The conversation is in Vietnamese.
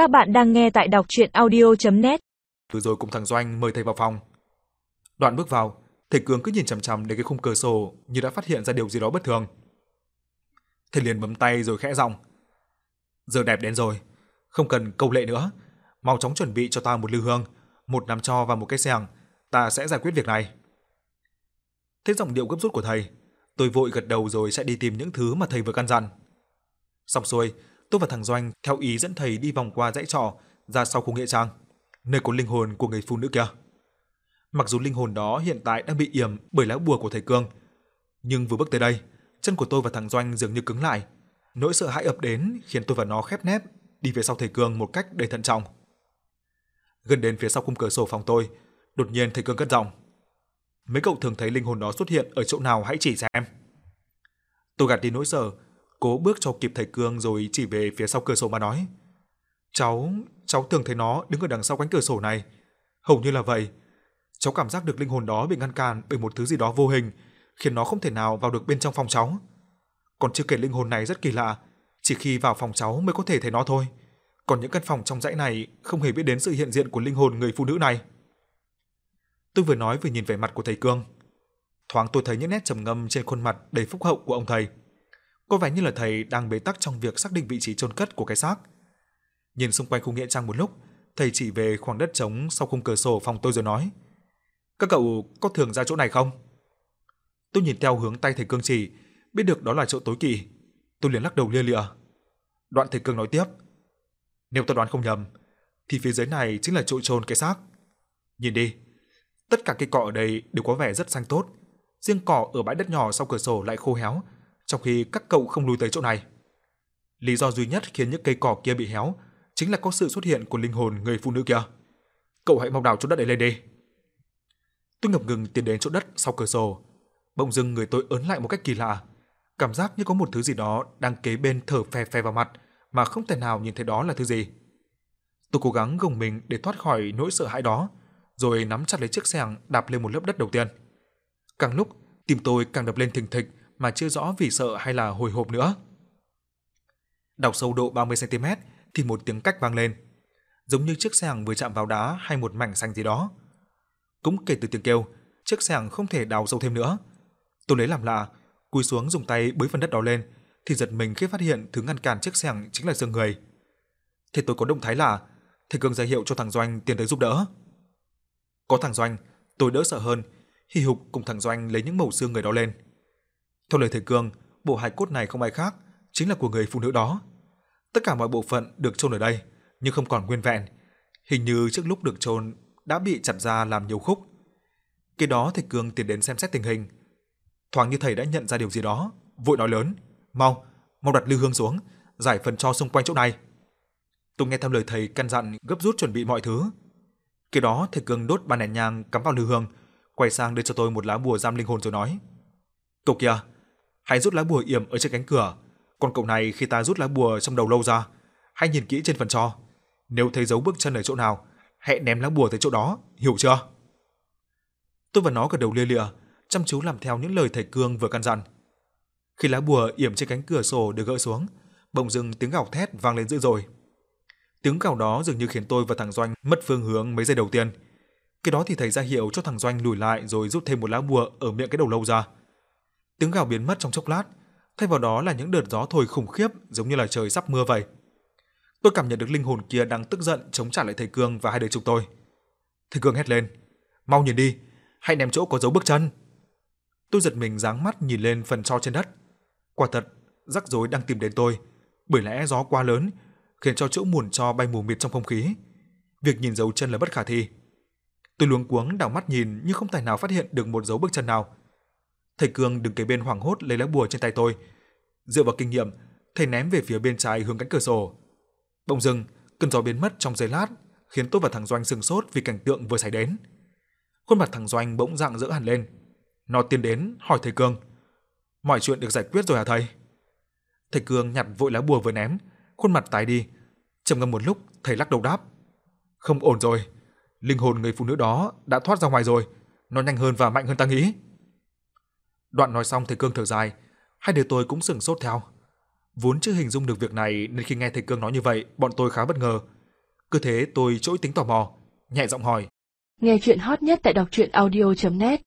Các bạn đang nghe tại đọc audio net Vừa rồi cùng thằng Doanh mời thầy vào phòng. Đoạn bước vào, thầy Cường cứ nhìn chằm chằm đến cái khung cửa sổ như đã phát hiện ra điều gì đó bất thường. Thầy liền bấm tay rồi khẽ giọng. Giờ đẹp đến rồi, không cần câu lệ nữa. Mau chóng chuẩn bị cho ta một lư hương, một nắm cho và một cái xẻng, ta sẽ giải quyết việc này. Thế giọng điệu gấp rút của thầy, tôi vội gật đầu rồi sẽ đi tìm những thứ mà thầy vừa căn dặn. Xong xuôi, tôi và thằng Doanh theo ý dẫn thầy đi vòng qua dãy trọ ra sau khu nghĩa trang, nơi có linh hồn của người phụ nữ kia. Mặc dù linh hồn đó hiện tại đang bị yểm bởi lá bùa của thầy Cương, nhưng vừa bước tới đây, chân của tôi và thằng Doanh dường như cứng lại. Nỗi sợ hãi ập đến khiến tôi và nó khép nép đi về sau thầy Cương một cách đầy thận trọng. Gần đến phía sau khung cửa sổ phòng tôi, đột nhiên thầy Cương cất giọng. Mấy cậu thường thấy linh hồn đó xuất hiện ở chỗ nào hãy chỉ xem. Tôi gạt đi nỗi sợ, cố bước cho kịp thầy Cương rồi chỉ về phía sau cửa sổ mà nói. Cháu, cháu tưởng thấy nó đứng ở đằng sau cánh cửa sổ này. Hầu như là vậy. Cháu cảm giác được linh hồn đó bị ngăn cản bởi một thứ gì đó vô hình, khiến nó không thể nào vào được bên trong phòng cháu. Còn chưa kể linh hồn này rất kỳ lạ, chỉ khi vào phòng cháu mới có thể thấy nó thôi. Còn những căn phòng trong dãy này không hề biết đến sự hiện diện của linh hồn người phụ nữ này. Tôi vừa nói vừa nhìn vẻ mặt của thầy Cương. Thoáng tôi thấy những nét trầm ngâm trên khuôn mặt đầy phúc hậu của ông thầy. Có vẻ như là thầy đang bế tắc trong việc xác định vị trí chôn cất của cái xác. Nhìn xung quanh khu nghĩa trang một lúc, thầy chỉ về khoảng đất trống sau khung cửa sổ phòng tôi rồi nói: "Các cậu có thường ra chỗ này không?" Tôi nhìn theo hướng tay thầy Cương chỉ, biết được đó là chỗ tối kỵ. Tôi liền lắc đầu lia lịa. Đoạn thầy Cương nói tiếp: "Nếu tôi đoán không nhầm, thì phía dưới này chính là chỗ chôn cái xác. Nhìn đi, tất cả cây cỏ ở đây đều có vẻ rất xanh tốt, riêng cỏ ở bãi đất nhỏ sau cửa sổ lại khô héo, trong khi các cậu không lùi tới chỗ này. Lý do duy nhất khiến những cây cỏ kia bị héo chính là có sự xuất hiện của linh hồn người phụ nữ kia. Cậu hãy mau đào chỗ đất ấy lên đi. Tôi ngập ngừng tiến đến chỗ đất sau cửa sổ. Bỗng dưng người tôi ớn lại một cách kỳ lạ. Cảm giác như có một thứ gì đó đang kế bên thở phè phè vào mặt mà không thể nào nhìn thấy đó là thứ gì. Tôi cố gắng gồng mình để thoát khỏi nỗi sợ hãi đó, rồi nắm chặt lấy chiếc xẻng đạp lên một lớp đất đầu tiên. Càng lúc, tim tôi càng đập lên thình thịch mà chưa rõ vì sợ hay là hồi hộp nữa. Đào sâu độ 30 cm thì một tiếng cách vang lên, giống như chiếc xẻng vừa chạm vào đá hay một mảnh xanh gì đó. Cũng kể từ tiếng kêu, chiếc xẻng không thể đào sâu thêm nữa. Tôi lấy làm lạ, cúi xuống dùng tay bới phần đất đó lên, thì giật mình khi phát hiện thứ ngăn cản chiếc xẻng chính là xương người. Thế tôi có động thái là thầy cường ra hiệu cho thằng Doanh tiến tới giúp đỡ. Có thằng Doanh, tôi đỡ sợ hơn, hì hục cùng thằng Doanh lấy những mẩu xương người đó lên. Theo lời thầy Cương, bộ hài cốt này không ai khác, chính là của người phụ nữ đó. Tất cả mọi bộ phận được chôn ở đây, nhưng không còn nguyên vẹn. Hình như trước lúc được chôn đã bị chặt ra làm nhiều khúc. Khi đó thầy Cương tiến đến xem xét tình hình. Thoáng như thầy đã nhận ra điều gì đó, vội nói lớn, "Mau, mau đặt lư hương xuống, giải phần cho xung quanh chỗ này." Tôi nghe theo lời thầy căn dặn gấp rút chuẩn bị mọi thứ. Khi đó thầy Cương đốt ba nén nhang cắm vào lư hương, quay sang đưa cho tôi một lá bùa giam linh hồn rồi nói: "Cậu kìa hãy rút lá bùa yểm ở trên cánh cửa, còn cậu này khi ta rút lá bùa trong đầu lâu ra, hãy nhìn kỹ trên phần cho. Nếu thấy dấu bước chân ở chỗ nào, hãy ném lá bùa tới chỗ đó, hiểu chưa?" Tôi và nó gật đầu lia lịa, chăm chú làm theo những lời thầy Cương vừa căn dặn. Khi lá bùa yểm trên cánh cửa sổ được gỡ xuống, bỗng dưng tiếng gào thét vang lên dữ dội. Tiếng gào đó dường như khiến tôi và thằng Doanh mất phương hướng mấy giây đầu tiên. Cái đó thì thầy ra hiệu cho thằng Doanh lùi lại rồi rút thêm một lá bùa ở miệng cái đầu lâu ra. Tiếng gào biến mất trong chốc lát, thay vào đó là những đợt gió thổi khủng khiếp giống như là trời sắp mưa vậy. Tôi cảm nhận được linh hồn kia đang tức giận chống trả lại thầy Cương và hai đứa chúng tôi. Thầy Cương hét lên, "Mau nhìn đi, hãy ném chỗ có dấu bước chân." Tôi giật mình giáng mắt nhìn lên phần tro trên đất. Quả thật, rắc rối đang tìm đến tôi, bởi lẽ gió quá lớn khiến cho chỗ muồn tro bay mù mịt trong không khí. Việc nhìn dấu chân là bất khả thi. Tôi luống cuống đảo mắt nhìn nhưng không tài nào phát hiện được một dấu bước chân nào. Thầy Cương đứng kế bên hoảng hốt lấy lá bùa trên tay tôi. Dựa vào kinh nghiệm, thầy ném về phía bên trái hướng cánh cửa sổ. Bỗng dưng, cơn gió biến mất trong giây lát, khiến tôi và thằng Doanh sừng sốt vì cảnh tượng vừa xảy đến. Khuôn mặt thằng Doanh bỗng rạng rỡ hẳn lên. Nó tiến đến hỏi thầy Cương: "Mọi chuyện được giải quyết rồi hả thầy?" Thầy Cương nhặt vội lá bùa vừa ném, khuôn mặt tái đi. Trầm ngâm một lúc, thầy lắc đầu đáp: "Không ổn rồi, linh hồn người phụ nữ đó đã thoát ra ngoài rồi, nó nhanh hơn và mạnh hơn ta nghĩ." Đoạn nói xong thầy Cương thở dài, hai đứa tôi cũng sững sốt theo. Vốn chưa hình dung được việc này nên khi nghe thầy Cương nói như vậy, bọn tôi khá bất ngờ. Cứ thế tôi trỗi tính tò mò, nhẹ giọng hỏi. Nghe chuyện hot nhất tại đọc truyện audio.net